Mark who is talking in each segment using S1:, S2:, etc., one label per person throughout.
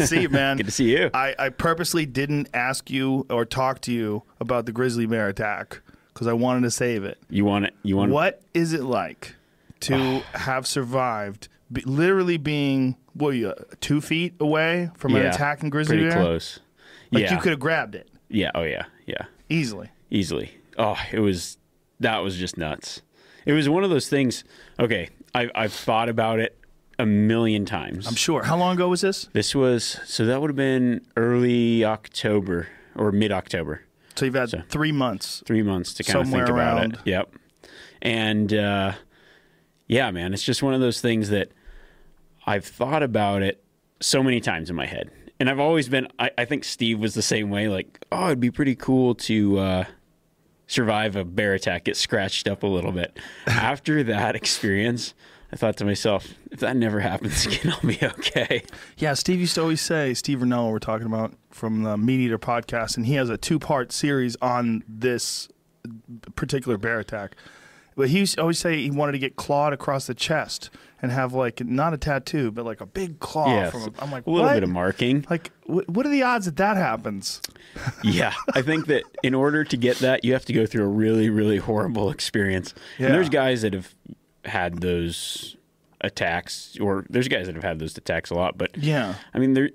S1: to see you, man.
S2: Good to see you.
S1: I, I purposely didn't ask you or talk to you about the grizzly bear attack because I wanted to save it.
S2: You want it? You want
S1: What is it like to ah. have survived, be, literally being what are you two feet away from an
S2: Yeah,
S1: attacking grizzly
S2: Pretty
S1: bear?
S2: close.
S1: Like
S2: yeah.
S1: you could have grabbed it
S2: Yeah. Oh yeah. Yeah.
S1: easily.
S2: Easily. Oh, it was. That was just nuts. It was one of those things. Okay, I, I've thought about it a million times.
S1: I'm sure. How long ago was this?
S2: This was so that would have been early October or mid October.
S1: So you've had
S2: So-
S1: three months.
S2: Three months to kind of think about it. Yep. And uh, yeah, man, it's just one of those things that I've thought about it so many times in my head. And I've always been I, I think Steve was the same way, like, oh, it'd be pretty cool to uh, survive a bear attack, get scratched up a little bit. After that experience, I thought to myself, if that never happens again, I'll be okay.
S1: Yeah, Steve used to always say, Steve Rinella, we're talking about from the Meat Eater podcast, and he has a two part series on this particular bear attack. But he used to always say he wanted to get clawed across the chest and have like not a tattoo, but like a big claw.
S2: Yeah,
S1: from a, I'm like,
S2: a little
S1: what?
S2: bit of marking.
S1: Like, wh- what are the odds that that happens?
S2: Yeah, I think that in order to get that, you have to go through a really, really horrible experience.
S1: Yeah.
S2: And there's guys that have had those attacks, or there's guys that have had those attacks a lot. But
S1: Yeah.
S2: I mean, there.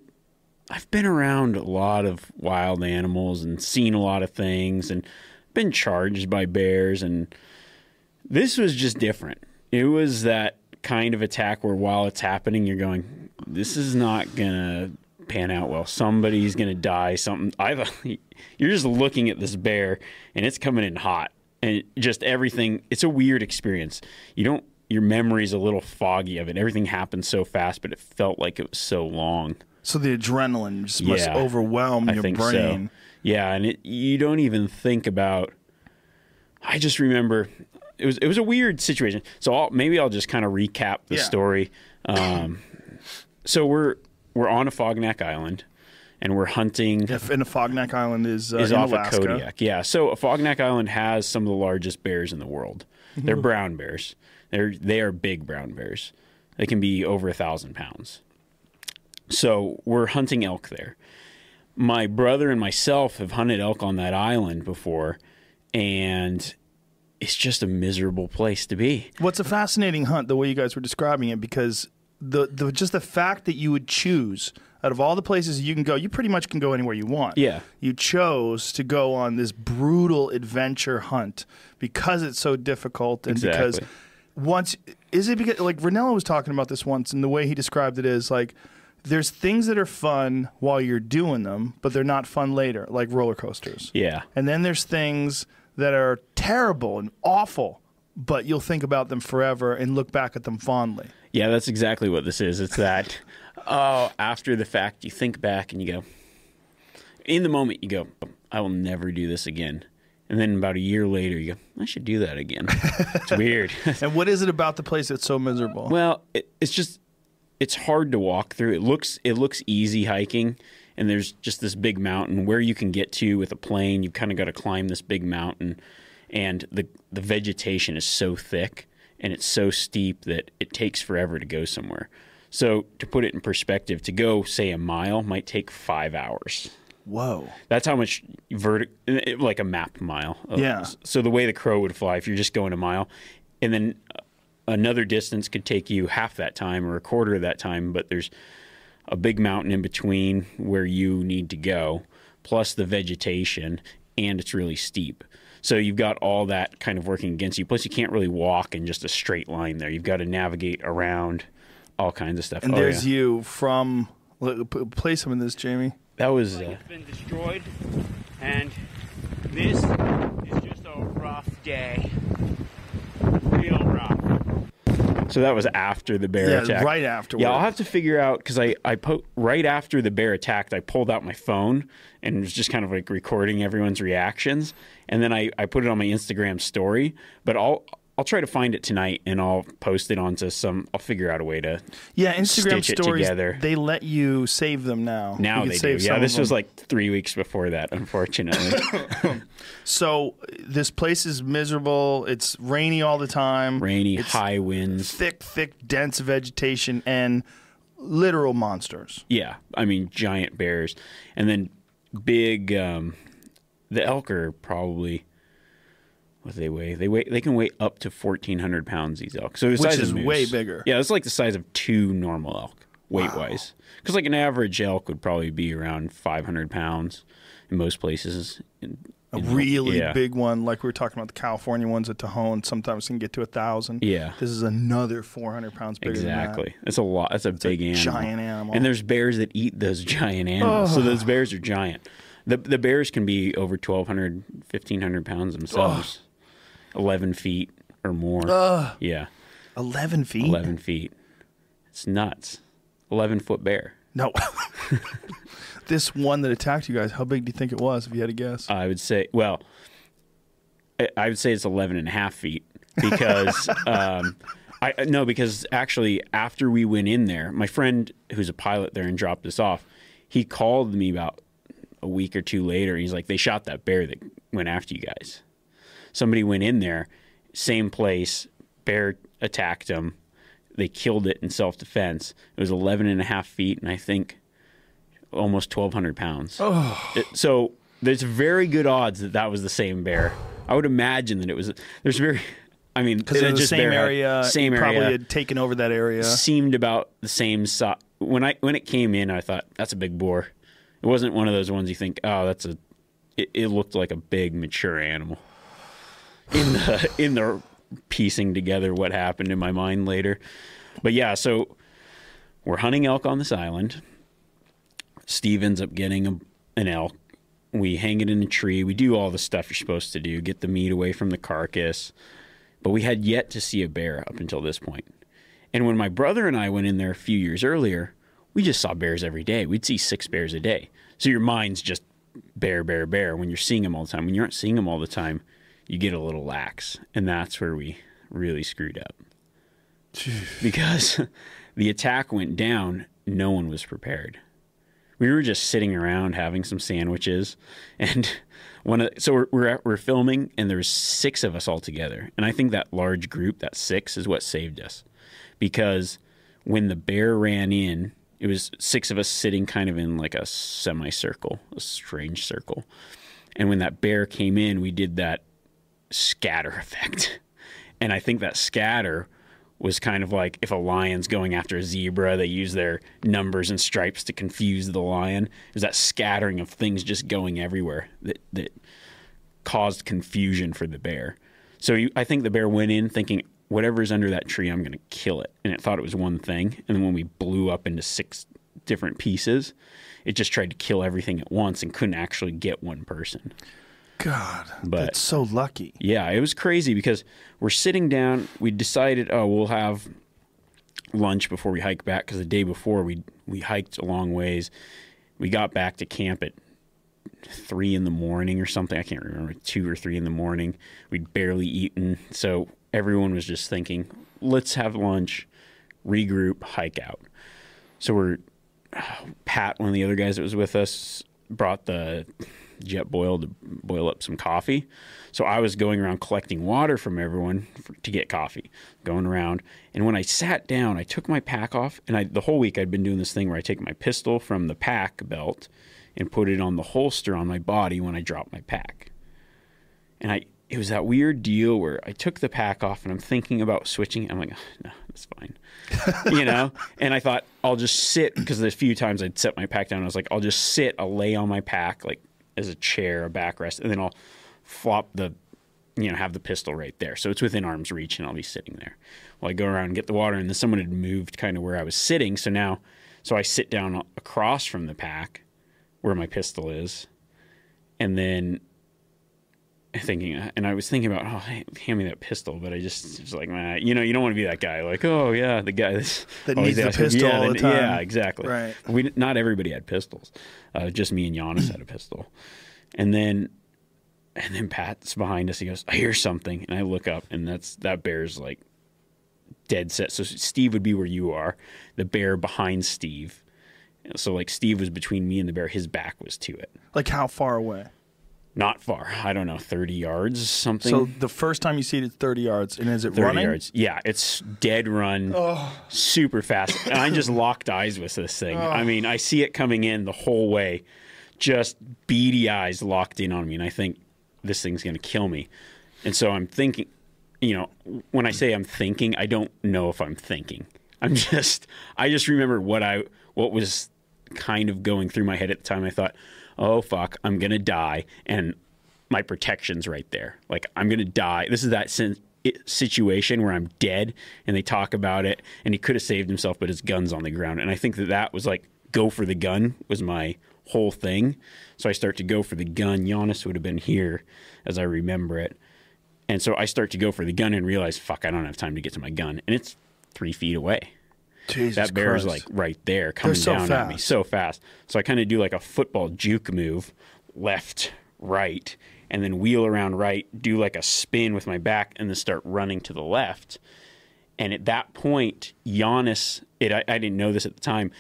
S2: I've been around a lot of wild animals and seen a lot of things, and been charged by bears, and this was just different. It was that kind of attack where while it's happening, you're going, "This is not gonna pan out well. Somebody's gonna die. Something." I've. you're just looking at this bear, and it's coming in hot, and just everything. It's a weird experience. You don't. Your memory's a little foggy of it. Everything happened so fast, but it felt like it was so long.
S1: So the adrenaline just must
S2: Yeah,
S1: overwhelm
S2: I
S1: your brain.
S2: so. Yeah, and it, you don't even think about. I just remember it was it was a weird situation. So I'll, maybe I'll just kind of recap the
S1: Yeah.
S2: story. Um, so we're we're on Afognak Island, and we're hunting
S1: If in Afognak Island is, uh,
S2: is off
S1: Alaska.
S2: of Kodiak. Yeah. So Afognak Island has some of the largest bears in the world. They're brown bears. They're they are big brown bears. They can be over a thousand pounds. So we're hunting elk there. My brother and myself have hunted elk on that island before, and it's just a miserable place to be.
S1: What's a fascinating hunt the way you guys were describing it because the, the just the fact that you would choose out of all the places you can go, you pretty much can go anywhere you want.
S2: Yeah.
S1: You chose to go on this brutal adventure hunt because it's so difficult and because once is it because like Rinella was talking about this once and the way he described it is like there's things that are fun while you're doing them, but they're not fun later, like roller coasters.
S2: Yeah.
S1: And then there's things that are terrible and awful, but you'll think about them forever and look back at them fondly.
S2: Yeah, that's exactly what this is. It's that, oh, after the fact, you think back and you go, in the moment, you go, I will never do this again. And then about a year later, you go, I should do that again. it's weird.
S1: And what is it about the place that's so miserable?
S2: well, it, it's just, it's hard to walk through. It looks, it looks easy hiking. And there's just this big mountain where you can get to with a plane. You've kind of got to climb this big mountain. And the, the vegetation is so thick and it's so steep that it takes forever to go somewhere. So, to put it in perspective, to go, say, a mile might take five hours.
S1: Whoa.
S2: That's how much vertic, like a map mile.
S1: Uh, yeah.
S2: So the way the crow would fly, if you're just going a mile, and then uh, another distance could take you half that time or a quarter of that time, but there's a big mountain in between where you need to go, plus the vegetation, and it's really steep. So you've got all that kind of working against you. Plus, you can't really walk in just a straight line there. You've got to navigate around all kinds of stuff.
S1: And
S2: Oh,
S1: there's
S2: yeah.
S1: you from. Play some of this, Jamie.
S2: that was. Uh,
S3: It's been destroyed, and this is just a rough day. Real rough.
S2: So that was after the bear
S1: Yeah,
S2: attack.
S1: right afterward.
S2: Yeah, I'll have to figure out because I I po- right after the bear attacked, I pulled out my phone and was just kind of like recording everyone's reactions, and then I I put it on my Instagram story. But I'll I'll try to find it tonight and I'll post it onto some. I'll figure out a way to.
S1: Yeah, Instagram
S2: Stitch it
S1: stories.
S2: together.
S1: They let you save them now.
S2: Now they do.
S1: save
S2: Yeah, this was like three weeks before that, unfortunately.
S1: So this place is miserable. It's rainy all the time.
S2: Rainy,
S1: It's
S2: high winds.
S1: thick, thick, dense vegetation, and literal monsters.
S2: Yeah, I mean giant bears, and then big. Um, the elk are probably what they weigh? They weigh. They can weigh up to fourteen hundred pounds. These elk, so the
S1: Which
S2: size
S1: is
S2: of moose.
S1: way bigger.
S2: Yeah, it's like the size of two normal elk weight wise. Because like an average elk would probably be around five hundred pounds in most places. In,
S1: A
S2: in-
S1: really
S2: yeah.
S1: big one, like we were talking about the California ones at Tahoe, sometimes can get to a thousand.
S2: Yeah.
S1: This is another 400 pounds bigger
S2: Exactly. It's a lot. It's a big animal.
S1: giant animal.
S2: And there's bears that eat those giant animals. So those bears are giant. The the bears can be over 1,200, 1,500 pounds themselves. 11 feet or more. Yeah.
S1: 11 feet?
S2: 11 feet. It's nuts. 11 foot bear.
S1: No. this one that attacked you guys, how big do you think it was if you had to guess?
S2: I would say, well, I- I would say it's 11 and a half feet because, um, I no, because actually after we went in there, my friend who's a pilot there and dropped us off, he called me about a week or two later. And He's like, they shot that bear that went after you guys. Somebody went in there, same place, bear attacked them. They killed it in self defense. It was 11 and a half feet, and I think almost 1,200 pounds. It- so there's very good odds that that was the same bear. I would imagine that it was. There's very, I mean,
S1: Because
S2: it
S1: it was the
S2: just
S1: same
S2: had-
S1: area.
S2: same area,
S1: Probably had taken over that area.
S2: seemed about the same size. When I when it came in, I thought that's a big boar. It wasn't one of those ones you think, oh, that's a. It, it looked like a big mature animal. In the in the piecing together what happened in my mind later, but yeah, so we're hunting elk on this island. Steve ends up getting a, an elk. We hang it in a tree. We do all the stuff you're supposed to do, get the meat away from the carcass. But we had yet to see a bear up until this point. And when my brother and I went in there a few years earlier, we just saw bears every day. We'd see six bears a day. So your mind's just bear, bear, bear. When you're seeing them all the time, when you aren't seeing them all the time, you get a little lax. And that's where we really screwed up. because the attack went down, no one was prepared. We were just sitting around having some sandwiches, and one of so we're we're, we're filming, and there's six of us all together, and I think that large group, that six, is what saved us, because when the bear ran in, it was six of us sitting kind of in like a semicircle, a strange circle, and when that bear came in, we did that scatter effect. And I think that scatter was kind of like if a lion's going after a zebra, they use their numbers and stripes to confuse the lion. Was that scattering of things just going everywhere that, that caused confusion for the bear. So you, I think the bear went in thinking, whatever's under that tree, I'm going to kill it. And it thought it was one thing. And then when we blew up into six different pieces, it just tried to kill everything at once and couldn't actually get one person.
S1: God,
S2: But-
S1: that's so lucky.
S2: Yeah, it was crazy because we're sitting down. We decided, oh, we'll have lunch before we hike back because the day before we we hiked a long ways. We got back to camp at three in the morning or something. I can't remember, two or three in the morning. We'd barely eaten, so everyone was just thinking, let's have lunch, regroup, hike out. So we're Pat, one of the other guys that was with us, brought the jet boil to boil up some coffee. So I was going around collecting water from everyone for, to get coffee, going around. And when I sat down, I took my pack off, and I, the whole week I'd been doing this thing where I take my pistol from the pack belt and put it on the holster on my body when I drop my pack. And I, it was that weird deal where I took the pack off and I'm thinking about switching. I'm like, no, that's fine you know and i thought i'll just sit because the few times i'd set my pack down i was like i'll just sit i'll lay on my pack like as a chair a backrest and then i'll flop the you know have the pistol right there. So it's within arm's reach and i'll be sitting there well i go around and get the water. And then someone had moved kind of where i was sitting. So now so i sit down across from the pack where my pistol is. And then thinking, and I was thinking about, oh, hand me that pistol, but I just was like, man, you know, you don't want to be that guy, like, oh yeah, the guy that's
S1: That needs
S2: asking-
S1: pistol
S2: yeah,
S1: all the time.
S2: Yeah, exactly.
S1: Right.
S2: We not everybody had pistols, uh, just me and Janis had a pistol, and then, and then Pat's behind us. He goes, I hear something, and I look up, and that's that bear's like dead set. So Steve would be where you are, the bear behind Steve. So like Steve was between me and the bear. His back was to it.
S1: Like how far away?
S2: Not far. I don't know, 30 yards, something.
S1: So the first time you see it, it's 30 yards, and is it
S2: 30
S1: running?
S2: yards. Yeah, it's dead run, super fast. And I just locked eyes with this thing. I mean, I see it coming in the whole way, just beady eyes locked in on me. And I think this thing's going to kill me. And so I'm thinking, you know, when I say I'm thinking, I don't know if I'm thinking. I'm just, I just remember what I, what was kind of going through my head at the time. I thought, oh, fuck, I'm to die. And my protection's right there. Like I'm gonna die. This is that situation where I'm dead, and they talk about it, and he could have saved himself, but his gun's on the ground. And I think that that was like go for the gun was my whole thing. So I start to go for the gun. Janis would have been here, as I remember it, and so I start to go for the gun and realize, fuck, I don't have time to get to my gun, and it's three feet away
S1: Jesus
S2: that bear is
S1: Christ.
S2: like right there coming
S1: so
S2: down at me so fast. So I kind of do like a football juke move, left, right, and then wheel around right, do like a spin with my back, and then start running to the left. And at that point, Janis, it I, I didn't know this at the time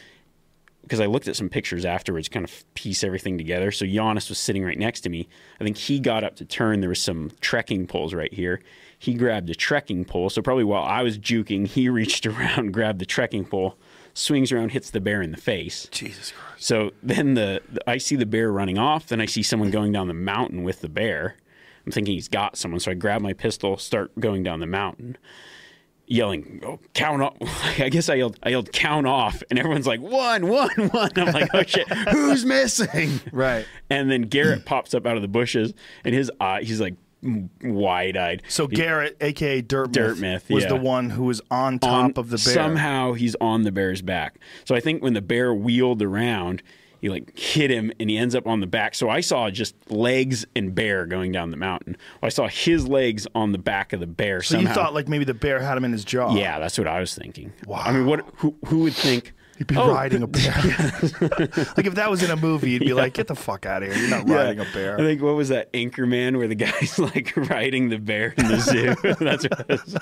S2: because I looked at some pictures afterwards, kind of piece everything together. So Janis was sitting right next to me. I think he got up to turn. There was some trekking poles right here. He grabbed a trekking pole. So probably while I was juking, he reached around, grabbed the trekking pole, swings around, hits the bear in the face.
S1: Jesus Christ.
S2: So then the, the I see the bear running off. Then I see someone going down the mountain with the bear. I'm thinking he's got someone. So I grab my pistol, start going down the mountain yelling, oh, count off. I guess I yelled, I yelled, count off. And everyone's like, one, one, one. I'm like, oh shit, who's missing?
S1: Right.
S2: And then Garrett pops up out of the bushes and his eye, he's like wide eyed.
S1: So Garrett, aka Dirt,
S2: Dirt Myth,
S1: was
S2: yeah.
S1: the one who was on top of the bear.
S2: Somehow he's on the bear's back. So I think when the bear wheeled around, he like hit him and he ends up on the back. So I saw just legs and bear going down the mountain. Well, I saw his legs on the back of the bear.
S1: so
S2: somehow.
S1: you thought like maybe the bear had him in his jaw.
S2: Yeah, that's what I was thinking. Wow. I mean, what? Who, who would think?
S1: He'd be
S2: oh,
S1: riding a bear. like if that was in a movie, you'd be like, "Get the fuck out of here! You're not riding a bear."
S2: I think what was that Anchorman where the guy's like riding the bear in the zoo? that's what it was.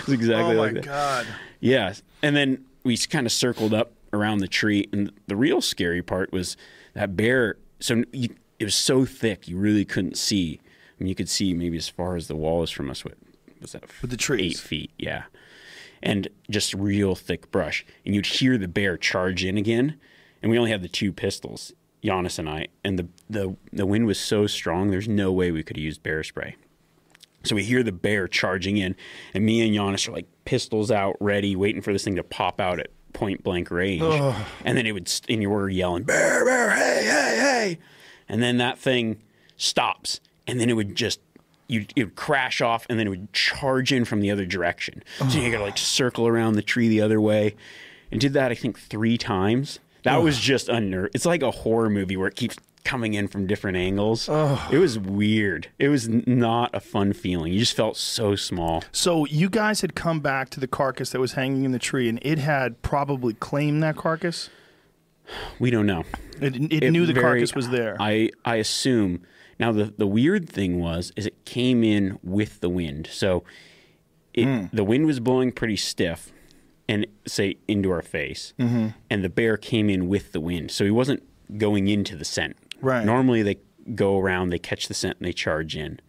S2: It's exactly
S1: oh my
S2: like that.
S1: god!
S2: Yeah, and then we kind of circled up around the tree, and the real scary part was that bear. So you, it was so thick, you really couldn't see. I mean, you could see maybe as far as the wall is from us. What was that?
S1: With the trees.
S2: eight feet. Yeah, and just real thick brush, and you'd hear the bear charge in again. And we only had the two pistols, Janis and I, and the the the wind was so strong. There's no way we could have used bear spray. So we hear the bear charging in, and me and Janis are like pistols out, ready, waiting for this thing to pop out at point blank range. And then it would, st- and you were yelling, "Bear, bear, hey, hey, hey!" And then that thing stops, and then it would just, you, it would crash off, and then it would charge in from the other direction. So you got to like circle around the tree the other way, and did that I think three times. That was just unner. It's like a horror movie where it keeps coming in from different angles. It was weird. It was not a fun feeling. You just felt so small.
S1: So you guys had come back to the carcass that was hanging in the tree, and it had probably claimed that carcass.
S2: We don't know.
S1: It, it,
S2: It
S1: knew the
S2: very-
S1: carcass was there.
S2: I I assume. Now the the weird thing was is it came in with the wind. So it,
S1: Hmm.
S2: the wind was blowing pretty stiff and say into our face.
S1: Mm-hmm.
S2: And the bear came in with the wind. So he wasn't going into the scent.
S1: Right.
S2: Normally they go around, they catch the scent and they charge in.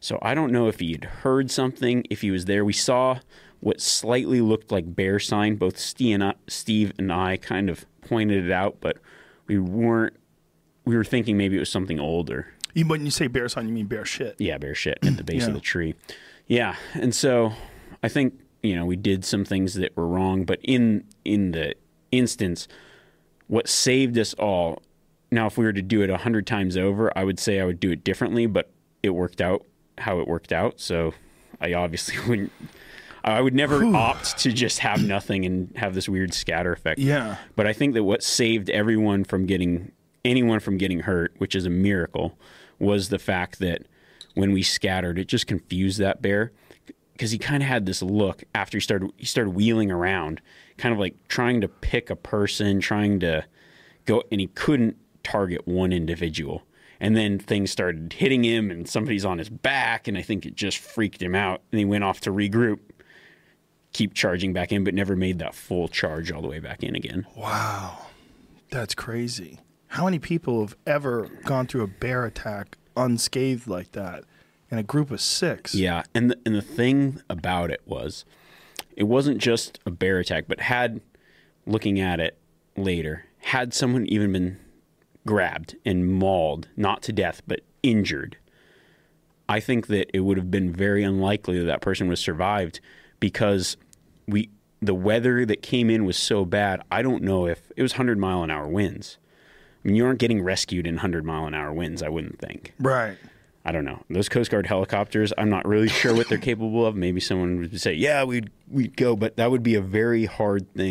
S2: So I don't know if he had heard something, if he was there. We saw what slightly looked like bear sign. Both Steve and I, Steve and I kind of pointed it out, but we weren't. We were thinking maybe it was something older.
S1: You, when you say bear sign, you mean bear shit.
S2: Yeah, bear shit at the base
S1: Yeah.
S2: of the tree. Yeah, and so I think you know we did some things that were wrong, but in in the instance, what saved us all. Now, if we were to do it a hundred times over, I would say I would do it differently, but it worked out how it worked out. So I obviously wouldn't. I would never opt to just have nothing and have this weird scatter effect.
S1: Yeah.
S2: But I think that what saved everyone from getting anyone from getting hurt, which is a miracle, was the fact that when we scattered, it just confused that bear because he kind of had this look after he started he started wheeling around, kind of like trying to pick a person, trying to go, and he couldn't target one individual. And then things started hitting him, and somebody's on his back, and I think it just freaked him out. And he went off to regroup, keep charging back in, but never made that full charge all the way back in again.
S1: Wow, that's crazy. How many people have ever gone through a bear attack unscathed like that in a group of six.
S2: Yeah, and the, and the thing about it was, it wasn't just a bear attack, but had looking at it later, had someone even been grabbed and mauled, not to death, but injured, I think that it would have been very unlikely that that person would have survived because we the weather that came in was so bad. I don't know if it was 100 mile an hour winds. I mean, you aren't getting rescued in 100 mile an hour winds, I wouldn't think.
S1: Right.
S2: I don't know. Those Coast Guard helicopters, I'm not really sure what they're capable of. Maybe someone would say, "Yeah, we'd we'd go," but that would be a very hard thing